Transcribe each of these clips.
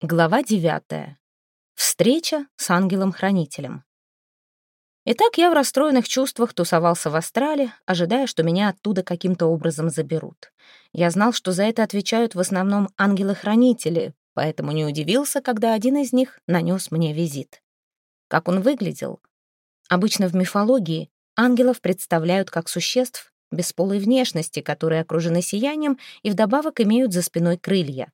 Глава девятая. Встреча с ангелом-хранителем. Итак, я в расстроенных чувствах тусовался в Астрале, ожидая, что меня оттуда каким-то образом заберут. Я знал, что за это отвечают в основном ангелы-хранители, поэтому не удивился, когда один из них нанес мне визит. Как он выглядел? Обычно в мифологии ангелов представляют как существ бесполой внешности, которые окружены сиянием и вдобавок имеют за спиной крылья.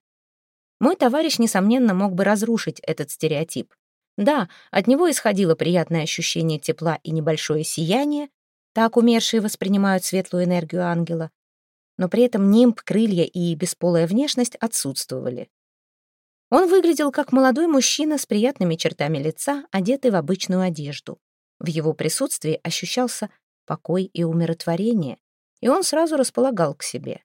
Мой товарищ, несомненно, мог бы разрушить этот стереотип. Да, от него исходило приятное ощущение тепла и небольшое сияние, так умершие воспринимают светлую энергию ангела, но при этом нимб, крылья и бесполая внешность отсутствовали. Он выглядел как молодой мужчина с приятными чертами лица, одетый в обычную одежду. В его присутствии ощущался покой и умиротворение, и он сразу располагал к себе.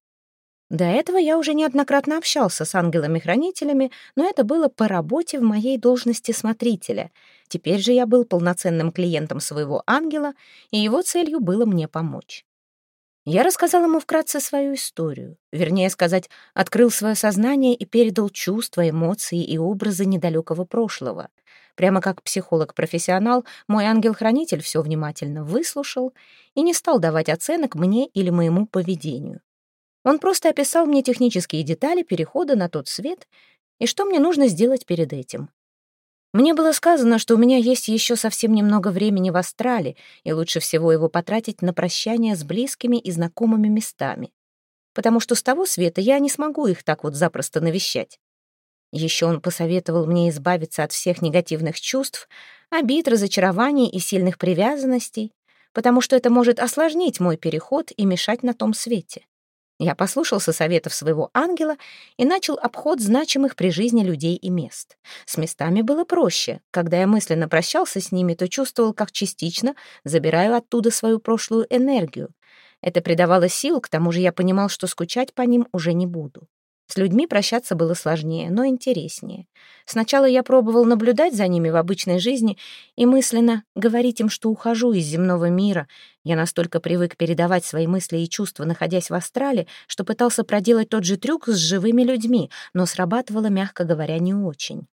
До этого я уже неоднократно общался с ангелами-хранителями, но это было по работе в моей должности смотрителя. Теперь же я был полноценным клиентом своего ангела, и его целью было мне помочь. Я рассказал ему вкратце свою историю, вернее сказать, открыл свое сознание и передал чувства, эмоции и образы недалекого прошлого. Прямо как психолог-профессионал, мой ангел-хранитель все внимательно выслушал и не стал давать оценок мне или моему поведению. Он просто описал мне технические детали перехода на тот свет и что мне нужно сделать перед этим. Мне было сказано, что у меня есть еще совсем немного времени в Астрале, и лучше всего его потратить на прощание с близкими и знакомыми местами, потому что с того света я не смогу их так вот запросто навещать. Еще он посоветовал мне избавиться от всех негативных чувств, обид, разочарований и сильных привязанностей, потому что это может осложнить мой переход и мешать на том свете. Я послушался советов своего ангела и начал обход значимых при жизни людей и мест. С местами было проще. Когда я мысленно прощался с ними, то чувствовал, как частично забираю оттуда свою прошлую энергию. Это придавало сил, к тому же я понимал, что скучать по ним уже не буду. С людьми прощаться было сложнее, но интереснее. Сначала я пробовал наблюдать за ними в обычной жизни и мысленно говорить им, что ухожу из земного мира. Я настолько привык передавать свои мысли и чувства, находясь в астрале, что пытался проделать тот же трюк с живыми людьми, но срабатывало, мягко говоря, не очень.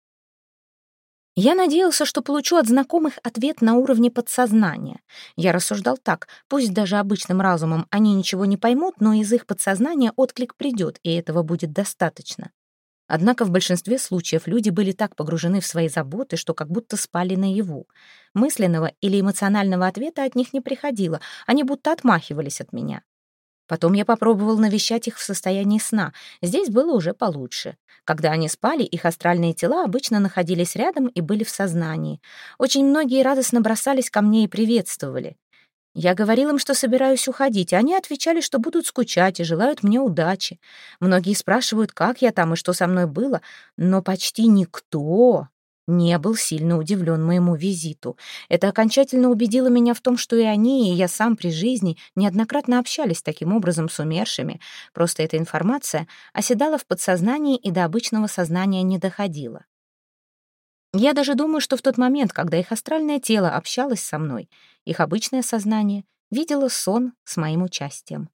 Я надеялся, что получу от знакомых ответ на уровне подсознания. Я рассуждал так, пусть даже обычным разумом они ничего не поймут, но из их подсознания отклик придет, и этого будет достаточно. Однако в большинстве случаев люди были так погружены в свои заботы, что как будто спали наяву. Мысленного или эмоционального ответа от них не приходило, они будто отмахивались от меня. Потом я попробовал навещать их в состоянии сна. Здесь было уже получше. Когда они спали, их астральные тела обычно находились рядом и были в сознании. Очень многие радостно бросались ко мне и приветствовали. Я говорил им, что собираюсь уходить, а они отвечали, что будут скучать и желают мне удачи. Многие спрашивают, как я там и что со мной было, но почти никто не был сильно удивлен моему визиту. Это окончательно убедило меня в том, что и они, и я сам при жизни неоднократно общались таким образом с умершими. Просто эта информация оседала в подсознании и до обычного сознания не доходила. Я даже думаю, что в тот момент, когда их астральное тело общалось со мной, их обычное сознание видело сон с моим участием.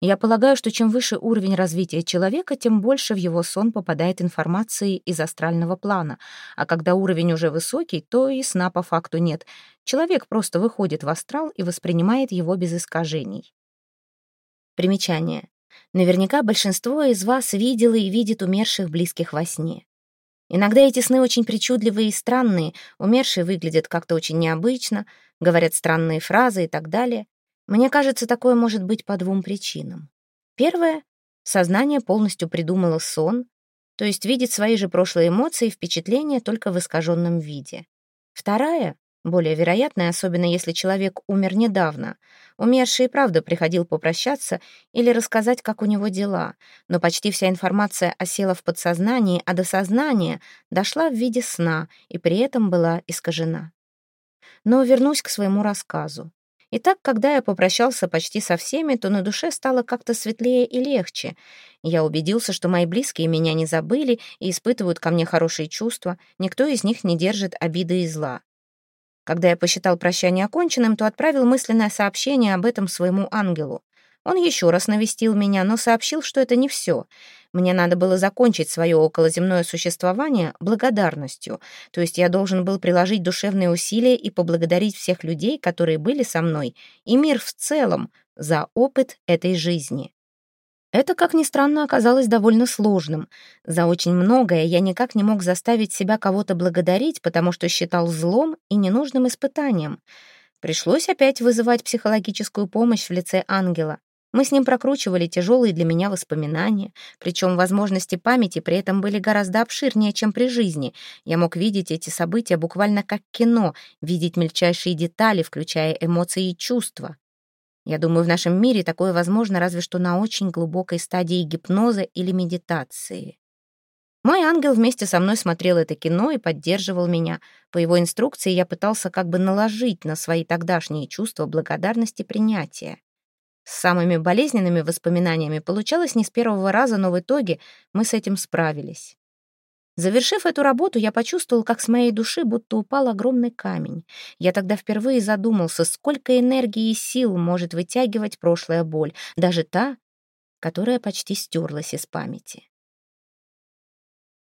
Я полагаю, что чем выше уровень развития человека, тем больше в его сон попадает информации из астрального плана, а когда уровень уже высокий, то и сна по факту нет. Человек просто выходит в астрал и воспринимает его без искажений. Примечание. Наверняка большинство из вас видело и видит умерших близких во сне. Иногда эти сны очень причудливые и странные, умершие выглядят как-то очень необычно, говорят странные фразы и так далее. Мне кажется, такое может быть по двум причинам. Первое — сознание полностью придумало сон, то есть видит свои же прошлые эмоции и впечатления только в искаженном виде. Вторая, более вероятная, особенно если человек умер недавно. Умерший и правда приходил попрощаться или рассказать, как у него дела, но почти вся информация осела в подсознании, а до сознания дошла в виде сна и при этом была искажена. Но вернусь к своему рассказу. Итак, когда я попрощался почти со всеми, то на душе стало как-то светлее и легче. Я убедился, что мои близкие меня не забыли и испытывают ко мне хорошие чувства, никто из них не держит обиды и зла. Когда я посчитал прощание оконченным, то отправил мысленное сообщение об этом своему ангелу. Он еще раз навестил меня, но сообщил, что это не все. Мне надо было закончить свое околоземное существование благодарностью, то есть я должен был приложить душевные усилия и поблагодарить всех людей, которые были со мной, и мир в целом за опыт этой жизни. Это, как ни странно, оказалось довольно сложным. За очень многое я никак не мог заставить себя кого-то благодарить, потому что считал злом и ненужным испытанием. Пришлось опять вызывать психологическую помощь в лице ангела. Мы с ним прокручивали тяжелые для меня воспоминания, причем возможности памяти при этом были гораздо обширнее, чем при жизни. Я мог видеть эти события буквально как кино, видеть мельчайшие детали, включая эмоции и чувства. Я думаю, в нашем мире такое возможно разве что на очень глубокой стадии гипноза или медитации. Мой ангел вместе со мной смотрел это кино и поддерживал меня. По его инструкции я пытался как бы наложить на свои тогдашние чувства благодарности принятия. С самыми болезненными воспоминаниями получалось не с первого раза, но в итоге мы с этим справились. Завершив эту работу, я почувствовал, как с моей души будто упал огромный камень. Я тогда впервые задумался, сколько энергии и сил может вытягивать прошлая боль, даже та, которая почти стерлась из памяти.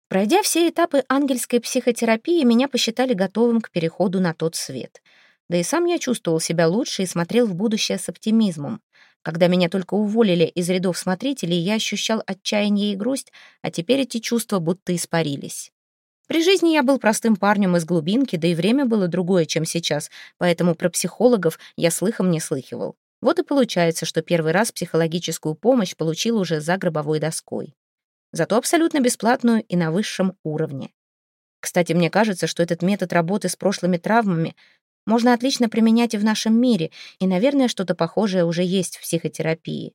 Пройдя все этапы ангельской психотерапии, меня посчитали готовым к переходу на тот свет. Да и сам я чувствовал себя лучше и смотрел в будущее с оптимизмом. Когда меня только уволили из рядов смотрителей, я ощущал отчаяние и грусть, а теперь эти чувства будто испарились. При жизни я был простым парнем из глубинки, да и время было другое, чем сейчас, поэтому про психологов я слыхом не слыхивал. Вот и получается, что первый раз психологическую помощь получил уже за гробовой доской. Зато абсолютно бесплатную и на высшем уровне. Кстати, мне кажется, что этот метод работы с прошлыми травмами можно отлично применять и в нашем мире, и, наверное, что-то похожее уже есть в психотерапии.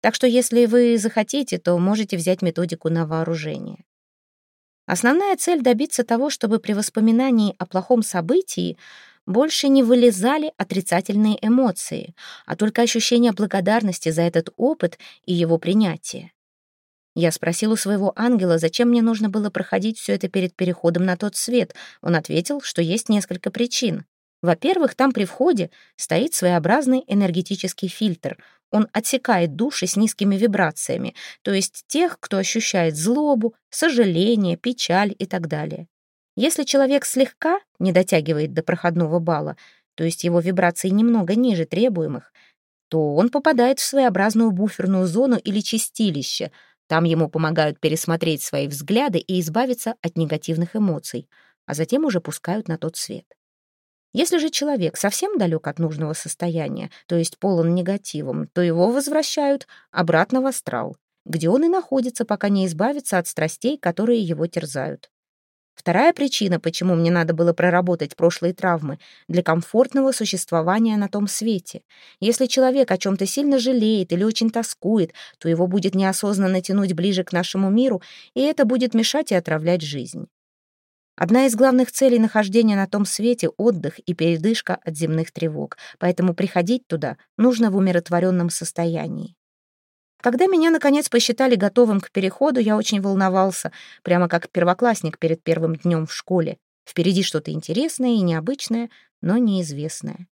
Так что если вы захотите, то можете взять методику на вооружение. Основная цель — добиться того, чтобы при воспоминании о плохом событии больше не вылезали отрицательные эмоции, а только ощущение благодарности за этот опыт и его принятие. Я спросил у своего ангела, зачем мне нужно было проходить все это перед переходом на тот свет. Он ответил, что есть несколько причин. Во-первых, там при входе стоит своеобразный энергетический фильтр. Он отсекает души с низкими вибрациями, то есть тех, кто ощущает злобу, сожаление, печаль и так далее. Если человек слегка не дотягивает до проходного балла, то есть его вибрации немного ниже требуемых, то он попадает в своеобразную буферную зону или чистилище. Там ему помогают пересмотреть свои взгляды и избавиться от негативных эмоций, а затем уже пускают на тот свет. Если же человек совсем далек от нужного состояния, то есть полон негативом, то его возвращают обратно в астрал, где он и находится, пока не избавится от страстей, которые его терзают. Вторая причина, почему мне надо было проработать прошлые травмы, для комфортного существования на том свете. Если человек о чем-то сильно жалеет или очень тоскует, то его будет неосознанно тянуть ближе к нашему миру, и это будет мешать и отравлять жизнь. Одна из главных целей нахождения на том свете — отдых и передышка от земных тревог, поэтому приходить туда нужно в умиротворенном состоянии. Когда меня, наконец, посчитали готовым к переходу, я очень волновался, прямо как первоклассник перед первым днем в школе. Впереди что-то интересное и необычное, но неизвестное.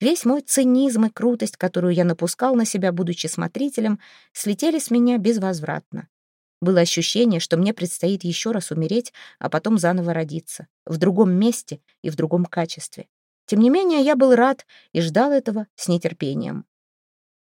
Весь мой цинизм и крутость, которую я напускал на себя, будучи смотрителем, слетели с меня безвозвратно. Было ощущение, что мне предстоит еще раз умереть, а потом заново родиться, в другом месте и в другом качестве. Тем не менее, я был рад и ждал этого с нетерпением.